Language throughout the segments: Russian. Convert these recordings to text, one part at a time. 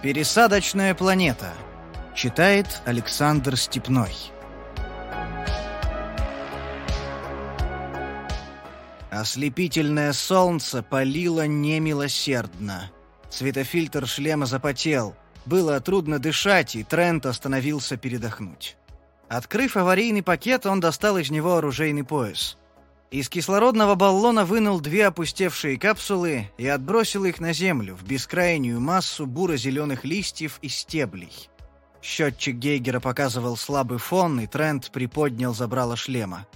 Пересадочная планета. Читает Александр Степной. Ослепительное солнце палило немилосердно. Светофильтр шлема запотел. Было трудно дышать, и Трент остановился передохнуть. Открыв аварийный пакет, он достал из него оружейный пояс. Из кислородного баллона вынул две опустевшие капсулы и отбросил их на землю в бескрайнюю массу буро-зеленых листьев и стеблей. Счетчик Гейгера показывал слабый фон, и Трент приподнял забрало шлема.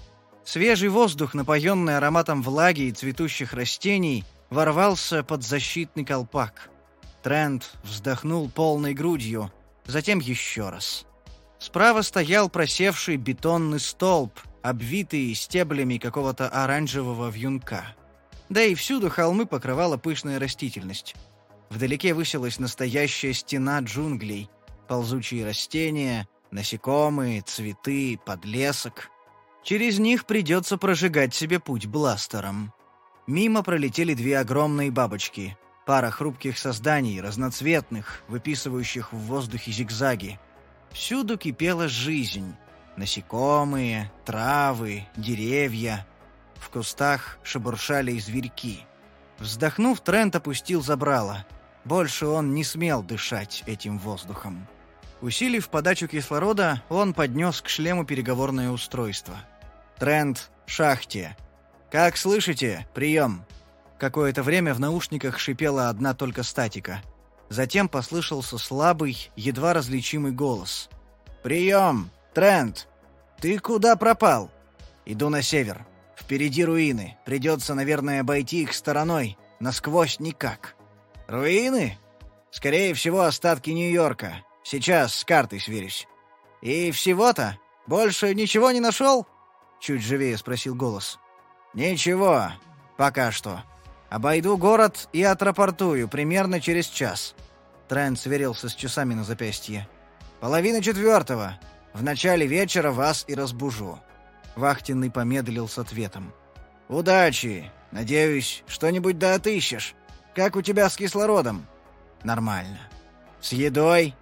Свежий воздух, напоенный ароматом влаги и цветущих растений, ворвался под защитный колпак. Трент вздохнул полной грудью, затем еще раз. Справа стоял просевший бетонный столб, обвитый стеблями какого-то оранжевого вьюнка. Да и всюду холмы покрывала пышная растительность. Вдалеке высилась настоящая стена джунглей, ползучие растения, насекомые, цветы, подлесок. Через них придется прожигать себе путь бластером. Мимо пролетели две огромные бабочки, пара хрупких созданий, разноцветных, выписывающих в воздухе зигзаги. Всюду кипела жизнь. Насекомые, травы, деревья. В кустах шебуршали зверьки. Вздохнув, Трент опустил забрало. Больше он не смел дышать этим воздухом. Усилив подачу кислорода, он поднес к шлему переговорное устройство. «Трент, шахте. Как слышите? Прием!» Какое-то время в наушниках шипела одна только статика. Затем послышался слабый, едва различимый голос. «Прием! Трент! Ты куда пропал?» «Иду на север. Впереди руины. Придется, наверное, обойти их стороной. Насквозь никак». «Руины? Скорее всего, остатки Нью-Йорка. Сейчас с картой сверюсь». «И всего-то? Больше ничего не нашел?» Чуть живее спросил голос. «Ничего. Пока что. Обойду город и отрапортую примерно через час». Трент сверился с часами на запястье. «Половина четвертого. В начале вечера вас и разбужу». Вахтенный помедлил с ответом. «Удачи! Надеюсь, что-нибудь да отыщешь. Как у тебя с кислородом?» «Нормально. С едой?»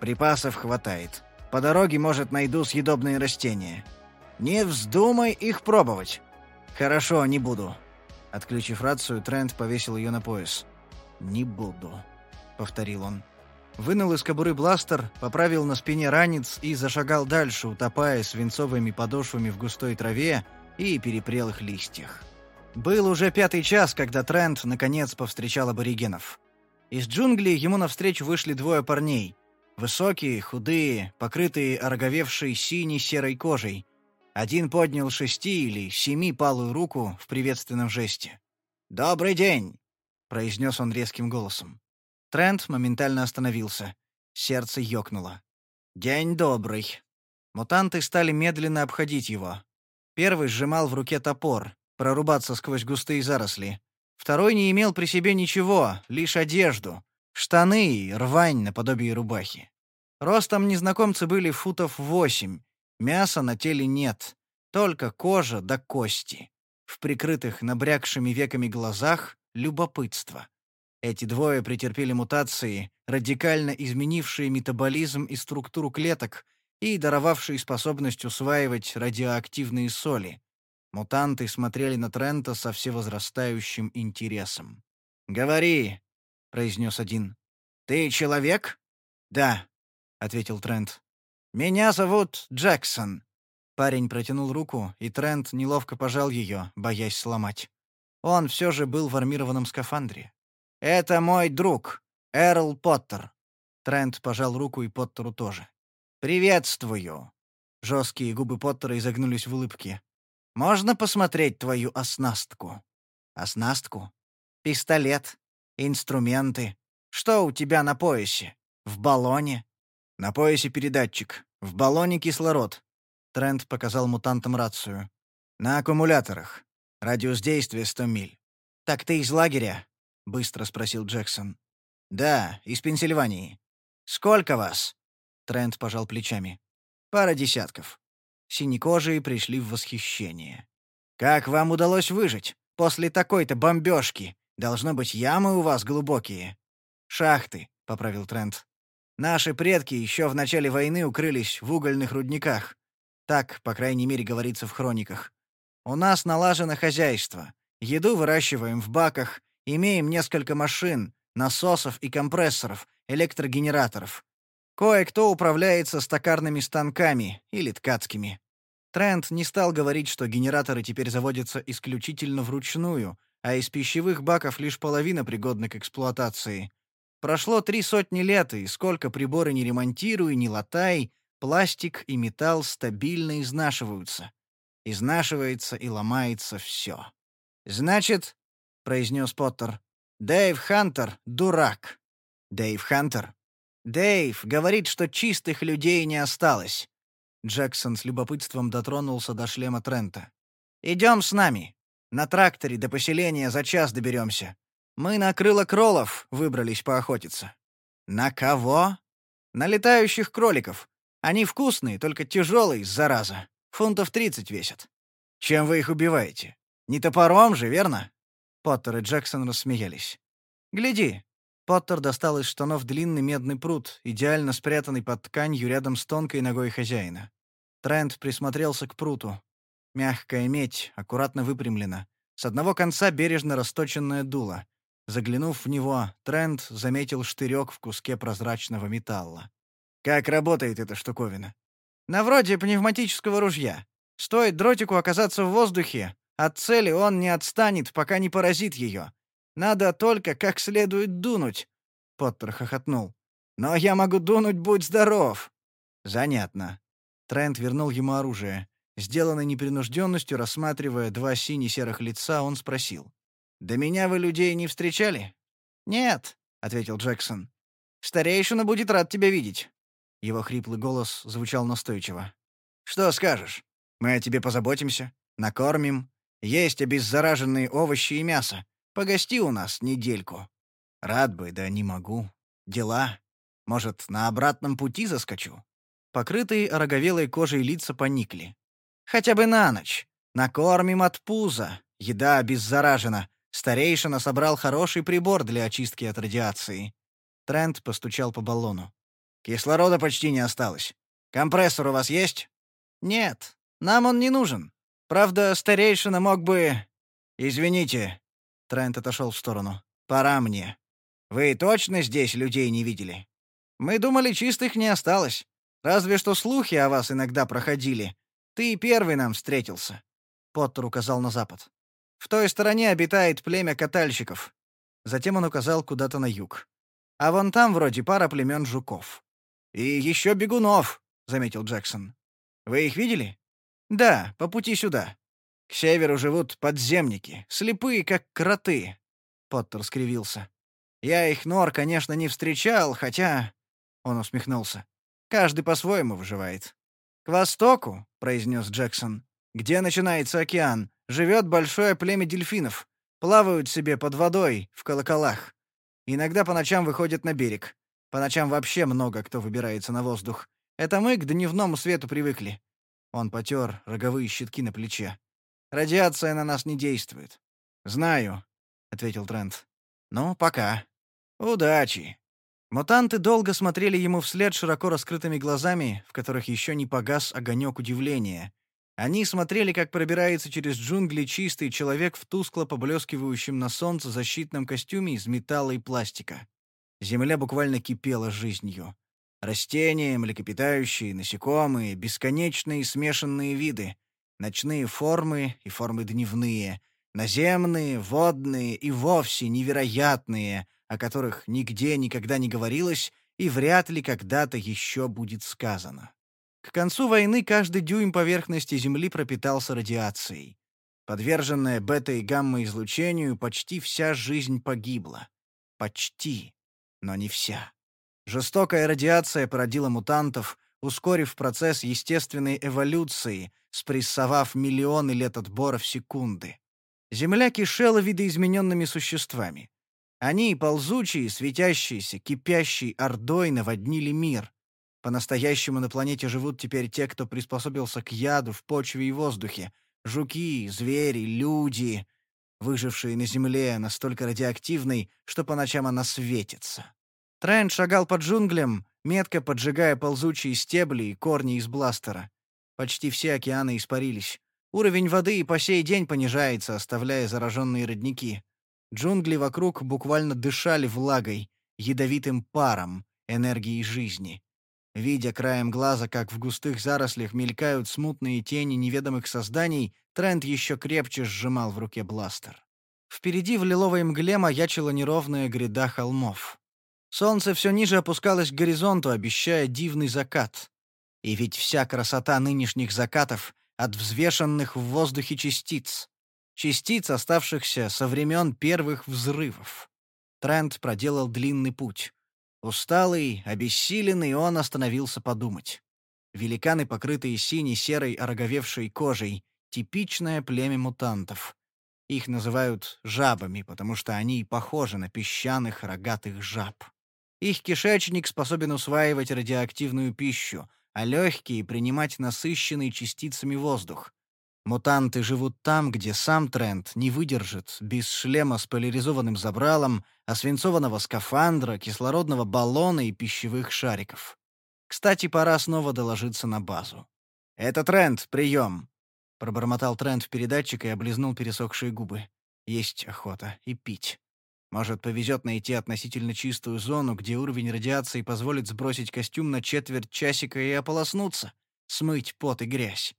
«Припасов хватает. По дороге, может, найду съедобные растения. Не вздумай их пробовать». «Хорошо, не буду». Отключив рацию, Трент повесил ее на пояс. «Не буду», — повторил он. Вынул из кобуры бластер, поправил на спине ранец и зашагал дальше, утопая свинцовыми подошвами в густой траве и перепрелых листьях. Был уже пятый час, когда Трент наконец повстречал аборигенов. Из джунглей ему навстречу вышли двое парней. Высокие, худые, покрытые ороговевшей синей-серой кожей. Один поднял шести или семи палую руку в приветственном жесте. «Добрый день!» — произнес он резким голосом. Трент моментально остановился. Сердце ёкнуло. «День добрый». Мутанты стали медленно обходить его. Первый сжимал в руке топор, прорубаться сквозь густые заросли. Второй не имел при себе ничего, лишь одежду, штаны и рвань наподобие рубахи. Ростом незнакомцы были футов восемь, мяса на теле нет, только кожа да кости. В прикрытых набрякшими веками глазах — любопытство. Эти двое претерпели мутации, радикально изменившие метаболизм и структуру клеток и даровавшие способность усваивать радиоактивные соли. Мутанты смотрели на Трента со всевозрастающим интересом. «Говори», — произнес один. «Ты человек?» «Да», — ответил Трент. «Меня зовут Джексон». Парень протянул руку, и Трент неловко пожал ее, боясь сломать. Он все же был в армированном скафандре. «Это мой друг, Эрл Поттер». Трент пожал руку и Поттеру тоже. «Приветствую». Жесткие губы Поттера изогнулись в улыбке. «Можно посмотреть твою оснастку?» «Оснастку? Пистолет? Инструменты? Что у тебя на поясе? В баллоне?» «На поясе передатчик. В баллоне кислород». Трент показал мутантам рацию. «На аккумуляторах. Радиус действия 100 миль». «Так ты из лагеря?» — быстро спросил Джексон. «Да, из Пенсильвании. Сколько вас?» Трент пожал плечами. «Пара десятков». Синекожие пришли в восхищение. «Как вам удалось выжить? После такой-то бомбежки? Должно быть, ямы у вас глубокие. Шахты. — поправил Трент. «Наши предки еще в начале войны укрылись в угольных рудниках. Так, по крайней мере, говорится в хрониках. У нас налажено хозяйство. Еду выращиваем в баках, имеем несколько машин, насосов и компрессоров, электрогенераторов. Кое-кто управляется стакарными станками или ткацкими. Трент не стал говорить, что генераторы теперь заводятся исключительно вручную, а из пищевых баков лишь половина пригодна к эксплуатации. Прошло три сотни лет, и сколько приборы не ремонтируй, не латай, пластик и металл стабильно изнашиваются. Изнашивается и ломается все. «Значит», — произнес Поттер, — «Дэйв Хантер — дурак». «Дэйв Хантер?» «Дэйв говорит, что чистых людей не осталось». Джексон с любопытством дотронулся до шлема Трента. «Идем с нами. На тракторе до поселения за час доберемся. Мы на крыло кролов выбрались поохотиться». «На кого?» «На летающих кроликов. Они вкусные, только тяжелые, зараза. Фунтов тридцать весят. Чем вы их убиваете? Не топором же, верно?» Поттер и Джексон рассмеялись. «Гляди». Поттер достал из штанов длинный медный пруд, идеально спрятанный под тканью рядом с тонкой ногой хозяина. Трент присмотрелся к пруту. Мягкая медь, аккуратно выпрямлена. С одного конца бережно расточенное дуло. Заглянув в него, Трент заметил штырек в куске прозрачного металла. «Как работает эта штуковина?» «На вроде пневматического ружья. Стоит дротику оказаться в воздухе, от цели он не отстанет, пока не поразит ее. Надо только как следует дунуть». Поттер хохотнул. «Но я могу дунуть, будь здоров!» «Занятно». Трент вернул ему оружие. Сделанной непринужденностью, рассматривая два сине-серых лица, он спросил. «До меня вы людей не встречали?» «Нет», — ответил Джексон. «Старейшина будет рад тебя видеть». Его хриплый голос звучал настойчиво. «Что скажешь? Мы о тебе позаботимся, накормим. Есть обеззараженные овощи и мясо. Погости у нас недельку». «Рад бы, да не могу. Дела. Может, на обратном пути заскочу?» Покрытые ороговелой кожей лица поникли. Хотя бы на ночь. Накормим от пуза. Еда обеззаражена. Старейшина собрал хороший прибор для очистки от радиации. Трент постучал по баллону. Кислорода почти не осталось. Компрессор у вас есть? Нет, нам он не нужен. Правда, старейшина мог бы... Извините. Трент отошел в сторону. Пора мне. Вы точно здесь людей не видели? Мы думали, чистых не осталось. Разве что слухи о вас иногда проходили. Ты первый нам встретился. Поттер указал на запад. В той стороне обитает племя катальщиков. Затем он указал куда-то на юг. А вон там вроде пара племен жуков. И еще бегунов, заметил Джексон. Вы их видели? Да, по пути сюда. К северу живут подземники, слепые как кроты. Поттер скривился. Я их нор, конечно, не встречал, хотя Он усмехнулся. Каждый по-своему выживает. «К востоку», — произнес Джексон, — «где начинается океан, живет большое племя дельфинов. Плавают себе под водой, в колоколах. Иногда по ночам выходят на берег. По ночам вообще много кто выбирается на воздух. Это мы к дневному свету привыкли». Он потер роговые щитки на плече. «Радиация на нас не действует». «Знаю», — ответил Трент. «Ну, пока. Удачи». Мутанты долго смотрели ему вслед широко раскрытыми глазами, в которых еще не погас огонек удивления. Они смотрели, как пробирается через джунгли чистый человек в тускло поблескивающем на солнце защитном костюме из металла и пластика. Земля буквально кипела жизнью. Растения, млекопитающие, насекомые, бесконечные смешанные виды, ночные формы и формы дневные, наземные, водные и вовсе невероятные — о которых нигде никогда не говорилось и вряд ли когда-то еще будет сказано. К концу войны каждый дюйм поверхности Земли пропитался радиацией. Подверженная бета- и гамма-излучению, почти вся жизнь погибла. Почти, но не вся. Жестокая радиация породила мутантов, ускорив процесс естественной эволюции, спрессовав миллионы лет отбора в секунды. Земля кишела видоизмененными существами. Они, ползучие, светящиеся, кипящей ордой, наводнили мир. По-настоящему на планете живут теперь те, кто приспособился к яду в почве и воздухе. Жуки, звери, люди, выжившие на Земле, настолько радиоактивной, что по ночам она светится. Трент шагал по джунглям, метко поджигая ползучие стебли и корни из бластера. Почти все океаны испарились. Уровень воды и по сей день понижается, оставляя зараженные родники. Джунгли вокруг буквально дышали влагой, ядовитым паром, энергией жизни. Видя краем глаза, как в густых зарослях мелькают смутные тени неведомых созданий, Трент еще крепче сжимал в руке бластер. Впереди в лиловой мгле маячила неровная гряда холмов. Солнце все ниже опускалось к горизонту, обещая дивный закат. И ведь вся красота нынешних закатов от взвешенных в воздухе частиц. Частиц, оставшихся со времен первых взрывов. Трент проделал длинный путь. Усталый, обессиленный, он остановился подумать. Великаны, покрытые синей-серой ороговевшей кожей, типичное племя мутантов. Их называют жабами, потому что они похожи на песчаных рогатых жаб. Их кишечник способен усваивать радиоактивную пищу, а легкие — принимать насыщенный частицами воздух. Мутанты живут там, где сам Трент не выдержит без шлема с поляризованным забралом, освинцованного скафандра, кислородного баллона и пищевых шариков. Кстати, пора снова доложиться на базу. «Это Трент, прием!» Пробормотал Трент в передатчик и облизнул пересохшие губы. «Есть охота. И пить. Может, повезет найти относительно чистую зону, где уровень радиации позволит сбросить костюм на четверть часика и ополоснуться, смыть пот и грязь.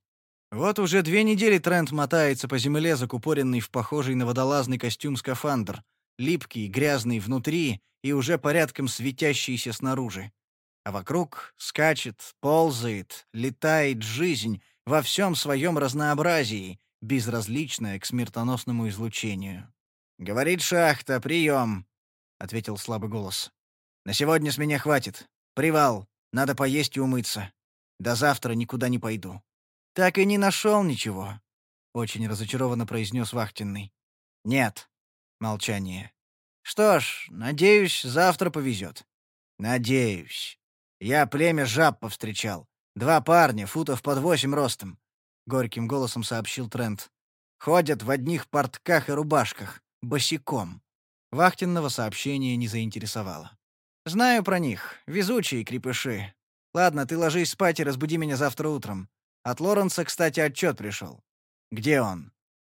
Вот уже две недели Трент мотается по земле, закупоренный в похожий на водолазный костюм скафандр, липкий, грязный внутри и уже порядком светящийся снаружи. А вокруг скачет, ползает, летает жизнь во всем своем разнообразии, безразличная к смертоносному излучению. «Говорит шахта, прием!» — ответил слабый голос. «На сегодня с меня хватит. Привал. Надо поесть и умыться. До завтра никуда не пойду». «Так и не нашел ничего», — очень разочарованно произнес вахтенный. «Нет». Молчание. «Что ж, надеюсь, завтра повезет». «Надеюсь. Я племя жаб повстречал. Два парня, футов под восемь ростом», — горьким голосом сообщил Трент. «Ходят в одних портках и рубашках, босиком». Вахтенного сообщения не заинтересовало. «Знаю про них. Везучие крепыши. Ладно, ты ложись спать и разбуди меня завтра утром. От Лоренса, кстати, отчет пришел. Где он?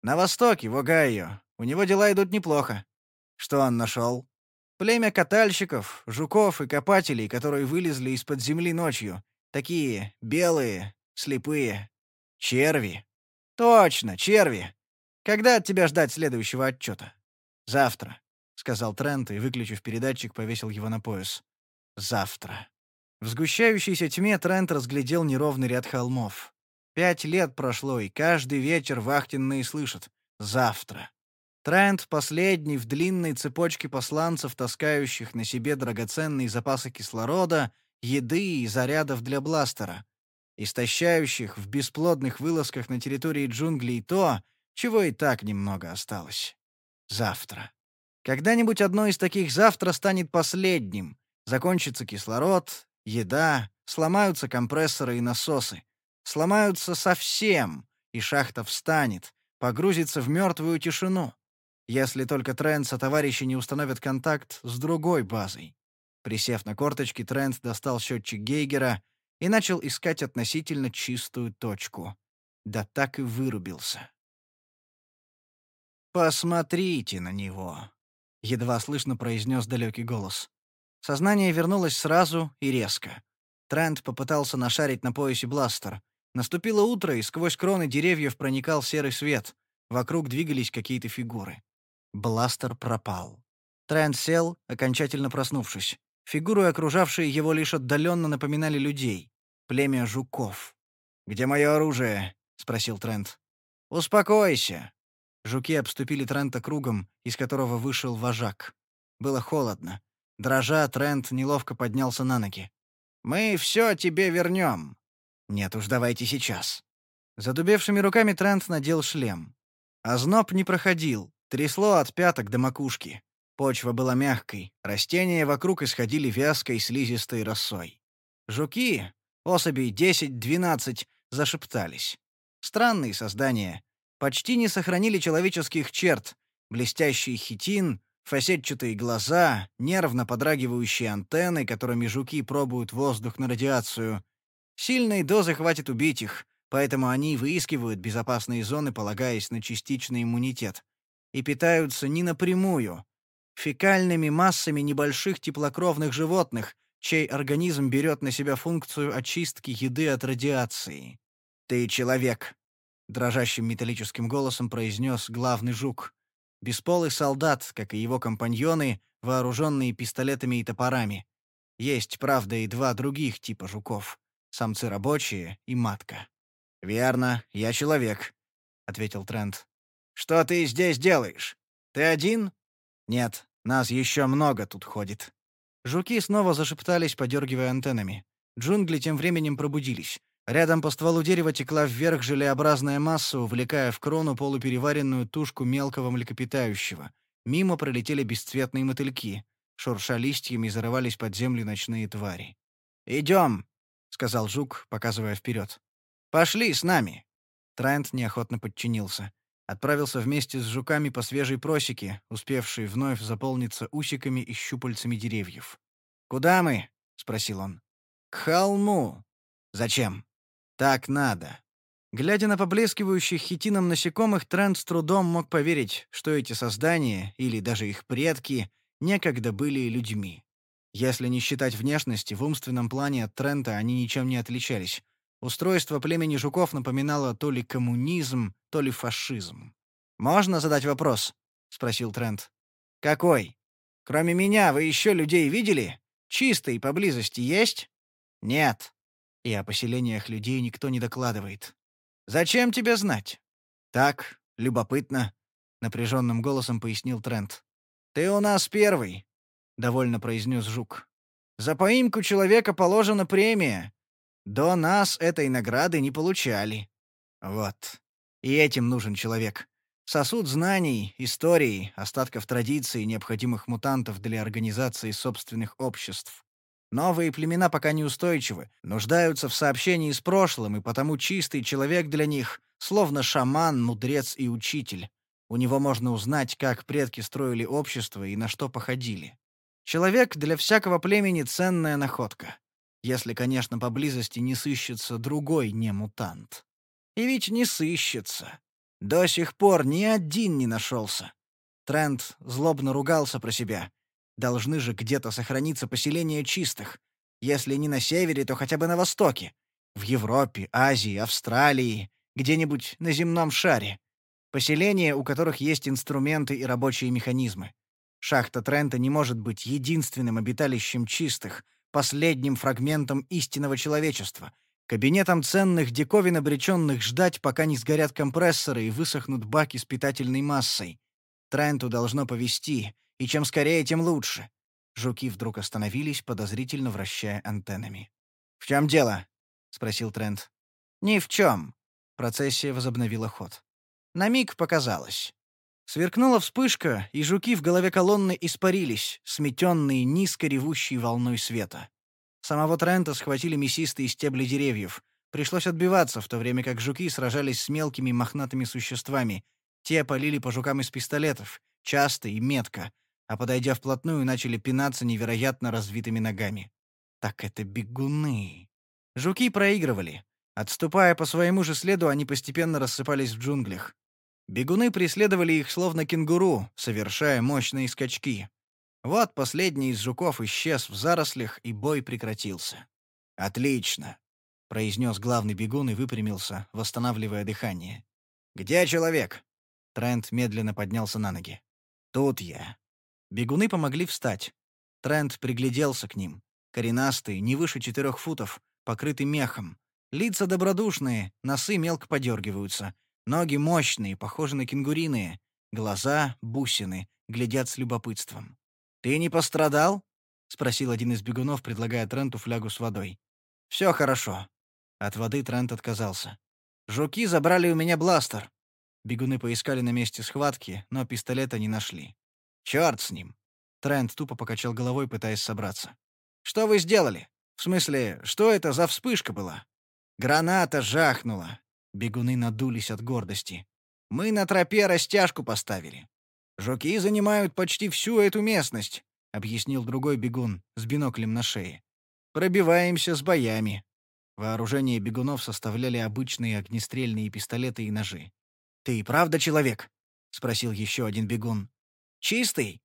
На востоке, в Огайо. У него дела идут неплохо. Что он нашел? Племя катальщиков, жуков и копателей, которые вылезли из-под земли ночью. Такие белые, слепые. Черви. Точно, черви. Когда от тебя ждать следующего отчета? Завтра, — сказал Трент и, выключив передатчик, повесил его на пояс. Завтра. В сгущающейся тьме Трент разглядел неровный ряд холмов. Пять лет прошло, и каждый вечер вахтенные слышат «завтра». Трент последний в длинной цепочке посланцев, таскающих на себе драгоценные запасы кислорода, еды и зарядов для бластера, истощающих в бесплодных вылазках на территории джунглей то, чего и так немного осталось. Завтра. Когда-нибудь одно из таких завтра станет последним. Закончится кислород, еда, сломаются компрессоры и насосы. Сломаются совсем, и шахта встанет, погрузится в мертвую тишину. Если только Трент со товарищи не установят контакт с другой базой. Присев на корточки, Трент достал счетчик Гейгера и начал искать относительно чистую точку. Да так и вырубился. «Посмотрите на него», — едва слышно произнес далекий голос. Сознание вернулось сразу и резко. Трент попытался нашарить на поясе бластер. Наступило утро, и сквозь кроны деревьев проникал серый свет. Вокруг двигались какие-то фигуры. Бластер пропал. Трент сел, окончательно проснувшись. Фигуры, окружавшие его, лишь отдаленно напоминали людей. Племя жуков. «Где мое оружие?» — спросил Трент. «Успокойся». Жуки обступили Трента кругом, из которого вышел вожак. Было холодно. Дрожа, Трент неловко поднялся на ноги. «Мы все тебе вернем. Нет уж, давайте сейчас. Задубевшими руками Трент надел шлем. Озноб не проходил, трясло от пяток до макушки. Почва была мягкой, растения вокруг исходили вязкой слизистой росой. Жуки, особей 10-12, зашептались. Странные создания. Почти не сохранили человеческих черт. Блестящий хитин, Фасетчатые глаза, нервно подрагивающие антенны, которыми жуки пробуют воздух на радиацию. Сильной дозы хватит убить их, поэтому они выискивают безопасные зоны, полагаясь на частичный иммунитет. И питаются не напрямую, фекальными массами небольших теплокровных животных, чей организм берет на себя функцию очистки еды от радиации. «Ты человек», — дрожащим металлическим голосом произнес главный жук. Бесполый солдат, как и его компаньоны, вооруженные пистолетами и топорами. Есть, правда, и два других типа жуков — самцы рабочие и матка. «Верно, я человек», — ответил Трент. «Что ты здесь делаешь? Ты один?» «Нет, нас еще много тут ходит». Жуки снова зашептались, подергивая антеннами. Джунгли тем временем пробудились. Рядом по стволу дерева текла вверх желеобразная масса, увлекая в крону полупереваренную тушку мелкого млекопитающего. Мимо пролетели бесцветные мотыльки. Шурша листьями зарывались под землю ночные твари. «Идем», — сказал жук, показывая вперед. «Пошли с нами!» Трент неохотно подчинился. Отправился вместе с жуками по свежей просеке, успевшей вновь заполниться усиками и щупальцами деревьев. «Куда мы?» — спросил он. «К холму». «Зачем?» «Так надо». Глядя на поблескивающих хитином насекомых, Трент с трудом мог поверить, что эти создания, или даже их предки, некогда были людьми. Если не считать внешности, в умственном плане от Трента они ничем не отличались. Устройство племени жуков напоминало то ли коммунизм, то ли фашизм. «Можно задать вопрос?» — спросил Трент. «Какой? Кроме меня, вы еще людей видели? Чистый поблизости есть?» «Нет». И о поселениях людей никто не докладывает. «Зачем тебе знать?» «Так, любопытно», — напряженным голосом пояснил Трент. «Ты у нас первый», — довольно произнес Жук. «За поимку человека положена премия, до нас этой награды не получали. Вот. И этим нужен человек. Сосуд знаний, истории, остатков традиций, необходимых мутантов для организации собственных обществ. Новые племена пока неустойчивы, нуждаются в сообщении с прошлым, и потому чистый человек для них — словно шаман, мудрец и учитель. У него можно узнать, как предки строили общество и на что походили. Человек для всякого племени — ценная находка. Если, конечно, поблизости не сыщется другой немутант. И ведь не сыщется. До сих пор ни один не нашелся. Трент злобно ругался про себя. Должны же где-то сохраниться поселения чистых. Если не на севере, то хотя бы на востоке. В Европе, Азии, Австралии, где-нибудь на земном шаре. Поселения, у которых есть инструменты и рабочие механизмы. Шахта Трента не может быть единственным обиталищем чистых, последним фрагментом истинного человечества, кабинетом ценных диковин, обреченных ждать, пока не сгорят компрессоры и высохнут баки с питательной массой. Тренту должно повести, и чем скорее, тем лучше. Жуки вдруг остановились, подозрительно вращая антеннами. «В чем дело?» — спросил Трент. «Ни в чем». Процессия возобновила ход. На миг показалось. Сверкнула вспышка, и жуки в голове колонны испарились, сметенные низко ревущей волной света. Самого Трента схватили мясистые стебли деревьев. Пришлось отбиваться, в то время как жуки сражались с мелкими мохнатыми существами. Те полили по жукам из пистолетов, часто и метко, а подойдя вплотную, начали пинаться невероятно развитыми ногами. Так это бегуны. Жуки проигрывали. Отступая по своему же следу, они постепенно рассыпались в джунглях. Бегуны преследовали их словно кенгуру, совершая мощные скачки. Вот последний из жуков исчез в зарослях, и бой прекратился. «Отлично», — произнес главный бегун и выпрямился, восстанавливая дыхание. «Где человек?» Трент медленно поднялся на ноги. «Тут я». Бегуны помогли встать. Трент пригляделся к ним. Коренастые, не выше четырех футов, покрыты мехом. Лица добродушные, носы мелко подергиваются. Ноги мощные, похожи на кенгуриные. Глаза — бусины, глядят с любопытством. «Ты не пострадал?» — спросил один из бегунов, предлагая Тренту флягу с водой. «Все хорошо». От воды Трент отказался. «Жуки забрали у меня бластер». Бегуны поискали на месте схватки, но пистолета не нашли. «Черт с ним!» Трент тупо покачал головой, пытаясь собраться. «Что вы сделали? В смысле, что это за вспышка была?» «Граната жахнула. Бегуны надулись от гордости. «Мы на тропе растяжку поставили». «Жуки занимают почти всю эту местность», — объяснил другой бегун с биноклем на шее. «Пробиваемся с боями». Вооружение бегунов составляли обычные огнестрельные пистолеты и ножи. «Ты и правда человек?» — спросил еще один бегун. «Чистый?»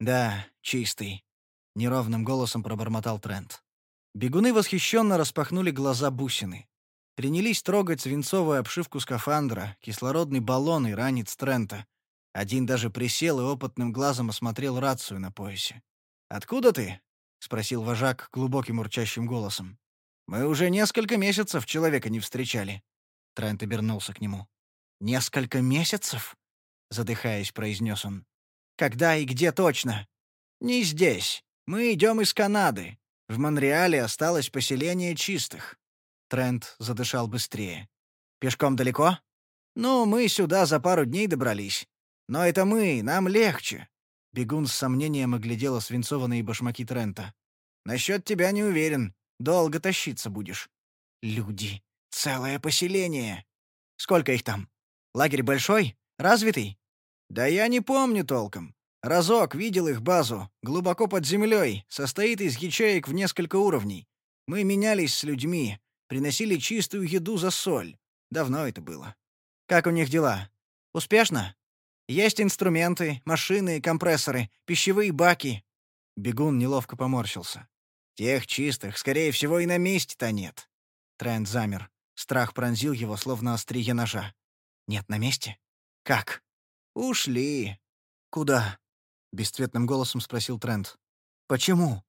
«Да, чистый», — неровным голосом пробормотал Трент. Бегуны восхищенно распахнули глаза бусины. Принялись трогать свинцовую обшивку скафандра, кислородный баллон и ранец Трента. Один даже присел и опытным глазом осмотрел рацию на поясе. «Откуда ты?» — спросил вожак глубоким урчащим голосом. «Мы уже несколько месяцев человека не встречали». Трент обернулся к нему. «Несколько месяцев?» — задыхаясь, произнес он. «Когда и где точно?» «Не здесь. Мы идем из Канады. В Монреале осталось поселение чистых». Трент задышал быстрее. «Пешком далеко?» «Ну, мы сюда за пару дней добрались. Но это мы, нам легче». Бегун с сомнением оглядела свинцованные башмаки Трента. «Насчет тебя не уверен. Долго тащиться будешь». «Люди. Целое поселение. Сколько их там? Лагерь большой? Развитый?» «Да я не помню толком. Разок видел их базу, глубоко под землей, состоит из ячеек в несколько уровней. Мы менялись с людьми, приносили чистую еду за соль. Давно это было. Как у них дела? Успешно? Есть инструменты, машины, компрессоры, пищевые баки. Бегун неловко поморщился. Тех чистых, скорее всего, и на месте-то нет. Трент замер. Страх пронзил его, словно острие ножа. Нет на месте? Как? Ушли. Куда? бесцветным голосом спросил Трент. Почему?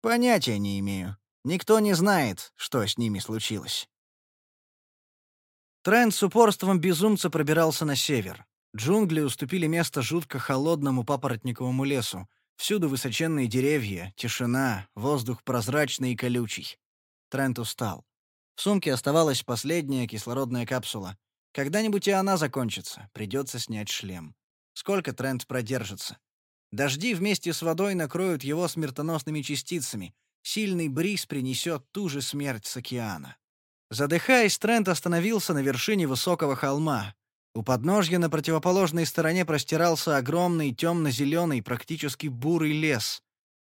Понятия не имею. Никто не знает, что с ними случилось. Трент с упорством безумца пробирался на север. Джунгли уступили место жутко холодному папоротниковому лесу. Всюду высоченные деревья, тишина, воздух прозрачный и колючий. Трент устал. В сумке оставалась последняя кислородная капсула. Когда-нибудь и она закончится, придется снять шлем. Сколько Трент продержится? Дожди вместе с водой накроют его смертоносными частицами. Сильный бриз принесет ту же смерть с океана. Задыхаясь, Трент остановился на вершине высокого холма. У подножья на противоположной стороне простирался огромный темно-зеленый, практически бурый лес.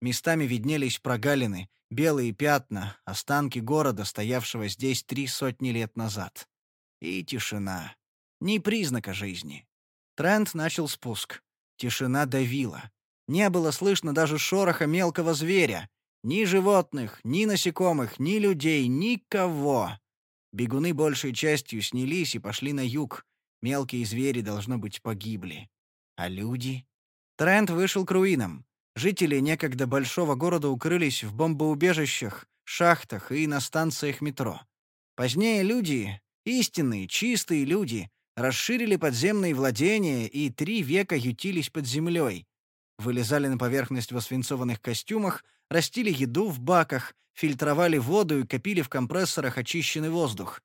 Местами виднелись прогалины, белые пятна, останки города, стоявшего здесь три сотни лет назад. И тишина. Ни признака жизни. Трент начал спуск. Тишина давила. Не было слышно даже шороха мелкого зверя. Ни животных, ни насекомых, ни людей, никого. Бегуны большей частью снялись и пошли на юг. Мелкие звери, должно быть, погибли. А люди? Трент вышел к руинам. Жители некогда большого города укрылись в бомбоубежищах, шахтах и на станциях метро. Позднее люди, истинные, чистые люди, расширили подземные владения и три века ютились под землей. Вылезали на поверхность в освинцованных костюмах, растили еду в баках, фильтровали воду и копили в компрессорах очищенный воздух.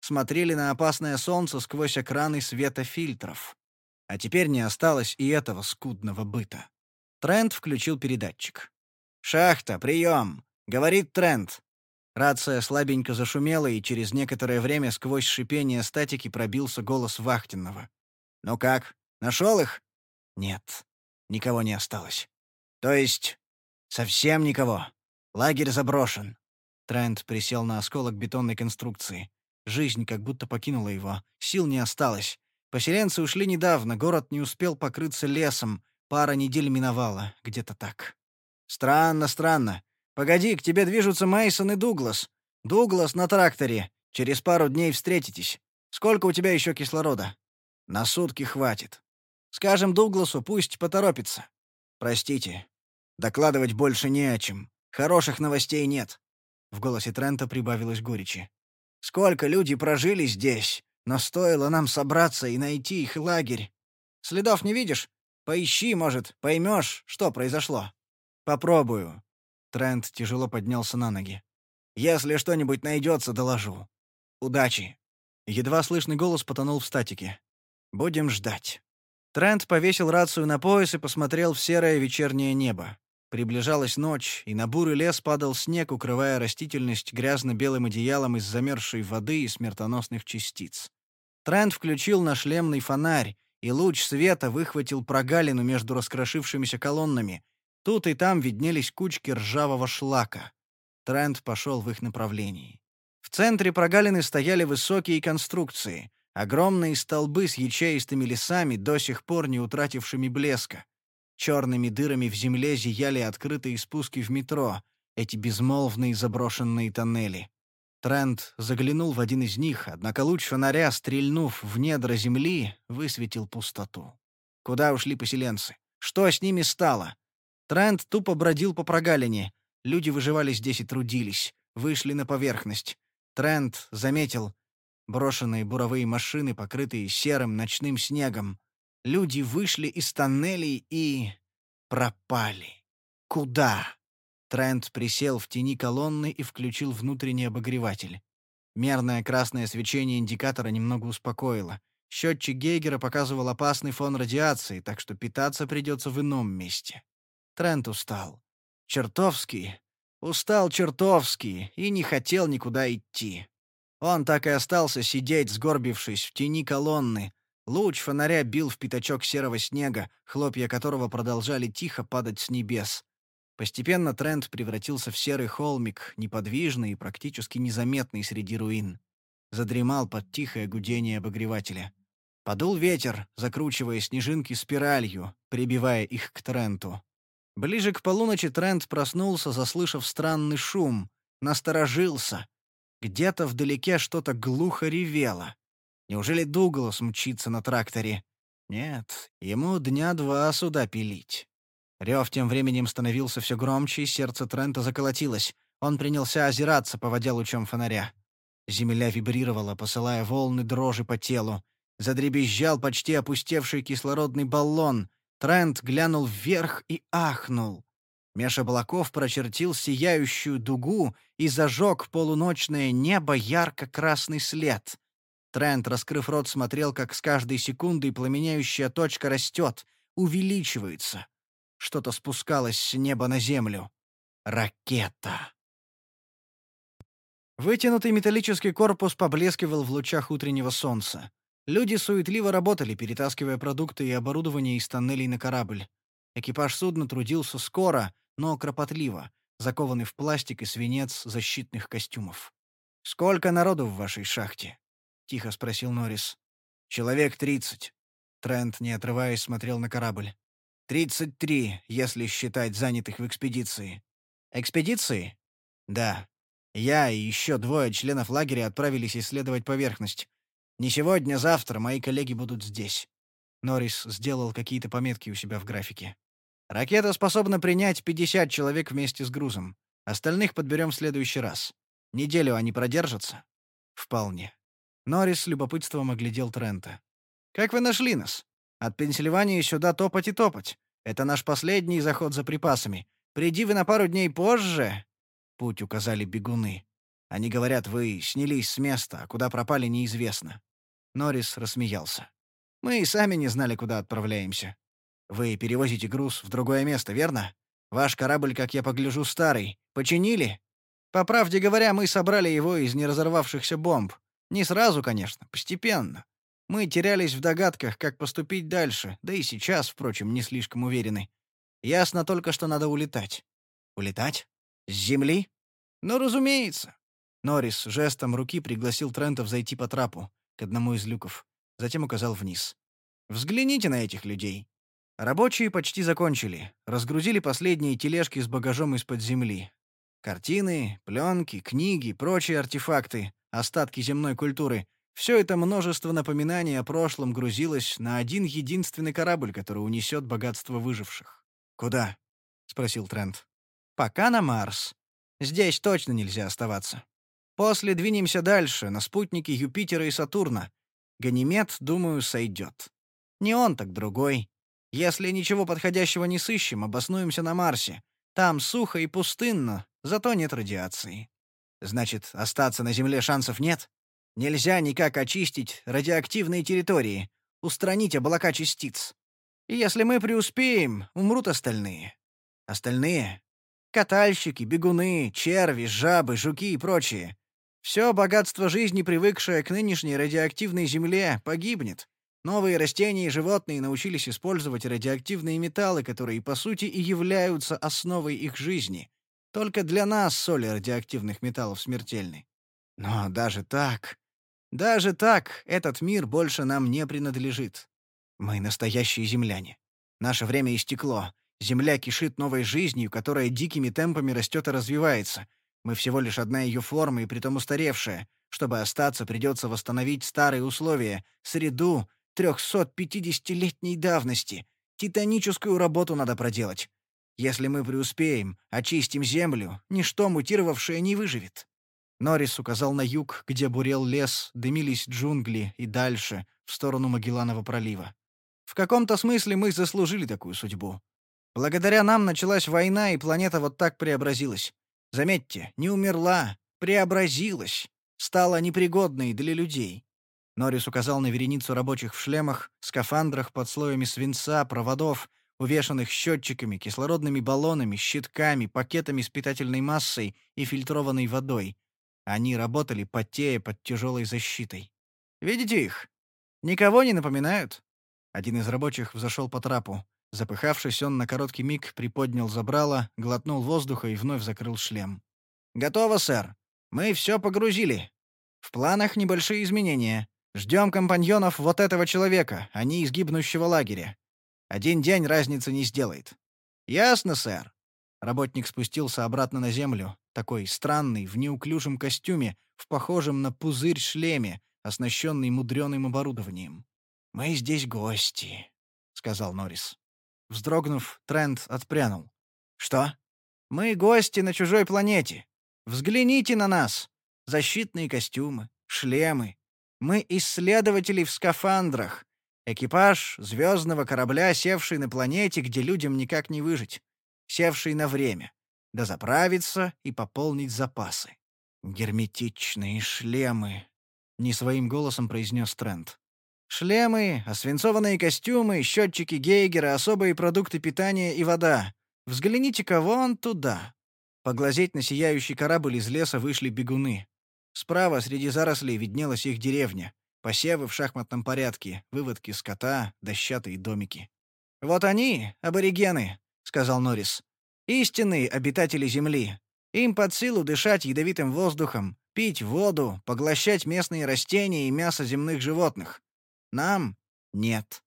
Смотрели на опасное солнце сквозь экраны светофильтров. А теперь не осталось и этого скудного быта. Трент включил передатчик. «Шахта, прием!» — говорит Трент. Рация слабенько зашумела, и через некоторое время сквозь шипение статики пробился голос вахтенного. «Ну как, нашел их?» «Нет, никого не осталось». «То есть совсем никого? Лагерь заброшен?» Трент присел на осколок бетонной конструкции. Жизнь как будто покинула его, сил не осталось. Поселенцы ушли недавно, город не успел покрыться лесом, пара недель миновала, где-то так. «Странно, странно. Погоди, к тебе движутся Мейсон и Дуглас. Дуглас на тракторе. Через пару дней встретитесь. Сколько у тебя еще кислорода? На сутки хватит. Скажем Дугласу, пусть поторопится. Простите. Докладывать больше не о чем. Хороших новостей нет. В голосе Трента прибавилось горечи. Сколько люди прожили здесь, но стоило нам собраться и найти их лагерь. Следов не видишь? Поищи, может, поймешь, что произошло. Попробую. Трент тяжело поднялся на ноги. «Если что-нибудь найдется, доложу. Удачи!» Едва слышный голос потонул в статике. «Будем ждать». Трент повесил рацию на пояс и посмотрел в серое вечернее небо. Приближалась ночь, и на бурый лес падал снег, укрывая растительность грязно-белым одеялом из замерзшей воды и смертоносных частиц. Трент включил на шлемный фонарь, и луч света выхватил прогалину между раскрошившимися колоннами. Тут и там виднелись кучки ржавого шлака. Трент пошел в их направлении. В центре прогалины стояли высокие конструкции, огромные столбы с ячеистыми лесами, до сих пор не утратившими блеска. Черными дырами в земле зияли открытые спуски в метро, эти безмолвные заброшенные тоннели. Трент заглянул в один из них, однако луч фонаря, стрельнув в недра земли, высветил пустоту. Куда ушли поселенцы? Что с ними стало? Трент тупо бродил по прогалине. Люди выживали здесь и трудились. Вышли на поверхность. Трент заметил брошенные буровые машины, покрытые серым ночным снегом. Люди вышли из тоннелей и... пропали. Куда? Трент присел в тени колонны и включил внутренний обогреватель. Мерное красное свечение индикатора немного успокоило. Счетчик Гейгера показывал опасный фон радиации, так что питаться придется в ином месте. Трент устал. Чертовски. Устал чертовски и не хотел никуда идти. Он так и остался сидеть, сгорбившись в тени колонны. Луч фонаря бил в пятачок серого снега, хлопья которого продолжали тихо падать с небес. Постепенно тренд превратился в серый холмик, неподвижный и практически незаметный среди руин. Задремал под тихое гудение обогревателя. Подул ветер, закручивая снежинки спиралью, прибивая их к Тренту. Ближе к полуночи Трент проснулся, заслышав странный шум, насторожился. Где-то вдалеке что-то глухо ревело. Неужели Дуглас мчится на тракторе? Нет, ему дня два сюда пилить. Рев тем временем становился все громче, и сердце Трента заколотилось. Он принялся озираться, поводя лучом фонаря. Земля вибрировала, посылая волны дрожи по телу. Задребезжал почти опустевший кислородный баллон. Трент глянул вверх и ахнул. Меж облаков прочертил сияющую дугу и зажег полуночное небо ярко-красный след. Трент, раскрыв рот, смотрел, как с каждой секундой пламеняющая точка растет, увеличивается. Что-то спускалось с неба на землю. Ракета. Вытянутый металлический корпус поблескивал в лучах утреннего солнца. Люди суетливо работали, перетаскивая продукты и оборудование из тоннелей на корабль. Экипаж судна трудился скоро, но кропотливо, закованный в пластик и свинец защитных костюмов. «Сколько народу в вашей шахте?» — тихо спросил Норрис. «Человек тридцать». Трент, не отрываясь, смотрел на корабль. Тридцать три, если считать занятых в экспедиции. Экспедиции? Да. Я и еще двое членов лагеря отправились исследовать поверхность. Не сегодня, завтра мои коллеги будут здесь. Норрис сделал какие-то пометки у себя в графике. Ракета способна принять 50 человек вместе с грузом. Остальных подберем в следующий раз. Неделю они продержатся? Вполне. Норрис с любопытством оглядел Трента. «Как вы нашли нас?» От Пенсильвании сюда топать и топать. Это наш последний заход за припасами. Приди вы на пару дней позже...» Путь указали бегуны. Они говорят, вы снялись с места, а куда пропали, неизвестно. Норрис рассмеялся. «Мы и сами не знали, куда отправляемся. Вы перевозите груз в другое место, верно? Ваш корабль, как я погляжу, старый. Починили? По правде говоря, мы собрали его из неразорвавшихся бомб. Не сразу, конечно, постепенно. Мы терялись в догадках, как поступить дальше, да и сейчас, впрочем, не слишком уверены. Ясно только, что надо улетать. Улетать? С земли? Ну, разумеется. Норрис жестом руки пригласил Трентов зайти по трапу, к одному из люков. Затем указал вниз. «Взгляните на этих людей». Рабочие почти закончили. Разгрузили последние тележки с багажом из-под земли. Картины, пленки, книги, прочие артефакты, остатки земной культуры — все это множество напоминаний о прошлом грузилось на один единственный корабль, который унесет богатство выживших. «Куда?» — спросил Трент. «Пока на Марс. Здесь точно нельзя оставаться. После двинемся дальше, на спутники Юпитера и Сатурна. Ганимед, думаю, сойдет. Не он, так другой. Если ничего подходящего не сыщем, обоснуемся на Марсе. Там сухо и пустынно, зато нет радиации. Значит, остаться на Земле шансов нет? Нельзя никак очистить радиоактивные территории, устранить облака частиц. И если мы преуспеем, умрут остальные. Остальные — катальщики, бегуны, черви, жабы, жуки и прочие. Все богатство жизни, привыкшее к нынешней радиоактивной земле, погибнет. Новые растения и животные научились использовать радиоактивные металлы, которые, по сути, и являются основой их жизни. Только для нас соли радиоактивных металлов смертельны. Но даже так... Даже так этот мир больше нам не принадлежит. Мы настоящие земляне. Наше время истекло. Земля кишит новой жизнью, которая дикими темпами растет и развивается. Мы всего лишь одна ее форма и притом устаревшая. Чтобы остаться, придется восстановить старые условия, среду 350-летней давности. Титаническую работу надо проделать. Если мы преуспеем, очистим землю, ничто мутировавшее не выживет. Норрис указал на юг, где бурел лес, дымились джунгли и дальше, в сторону Магелланова пролива. В каком-то смысле мы заслужили такую судьбу. Благодаря нам началась война, и планета вот так преобразилась. Заметьте, не умерла, преобразилась, стала непригодной для людей. Норрис указал на вереницу рабочих в шлемах, скафандрах под слоями свинца, проводов, увешанных счетчиками, кислородными баллонами, щитками, пакетами с питательной массой и фильтрованной водой. Они работали, потея под тяжелой защитой. «Видите их? Никого не напоминают?» Один из рабочих взошел по трапу. Запыхавшись, он на короткий миг приподнял забрало, глотнул воздуха и вновь закрыл шлем. «Готово, сэр. Мы все погрузили. В планах небольшие изменения. Ждем компаньонов вот этого человека, а не из гибнущего лагеря. Один день разницы не сделает. Ясно, сэр. Работник спустился обратно на землю, такой странный, в неуклюжем костюме, в похожем на пузырь шлеме, оснащенный мудреным оборудованием. «Мы здесь гости», — сказал Норрис. Вздрогнув, Трент отпрянул. «Что? Мы гости на чужой планете. Взгляните на нас. Защитные костюмы, шлемы, мы исследователи в скафандрах. Экипаж звездного корабля, севший на планете, где людям никак не выжить. Севший на время. Да заправиться и пополнить запасы. «Герметичные шлемы», — не своим голосом произнес Трент. «Шлемы, освинцованные костюмы, счетчики Гейгера, особые продукты питания и вода. Взгляните-ка вон туда». Поглазеть на сияющий корабль из леса вышли бегуны. Справа среди зарослей виднелась их деревня. Посевы в шахматном порядке, выводки скота, дощатые домики. «Вот они, аборигены», — сказал Норрис. «Истинные обитатели Земли. Им под силу дышать ядовитым воздухом, пить воду, поглощать местные растения и мясо земных животных. Нам — нет.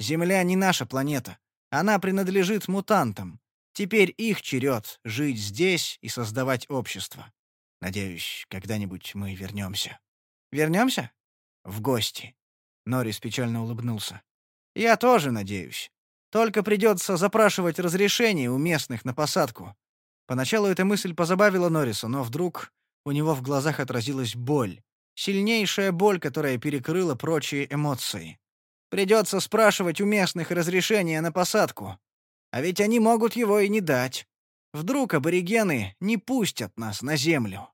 Земля не наша планета. Она принадлежит мутантам. Теперь их черед жить здесь и создавать общество. Надеюсь, когда-нибудь мы вернемся. Вернемся? В гости. Норрис печально улыбнулся. Я тоже надеюсь. Только придется запрашивать разрешение у местных на посадку. Поначалу эта мысль позабавила Норриса, но вдруг у него в глазах отразилась боль. Сильнейшая боль, которая перекрыла прочие эмоции. Придется спрашивать у местных разрешения на посадку. А ведь они могут его и не дать. Вдруг аборигены не пустят нас на землю.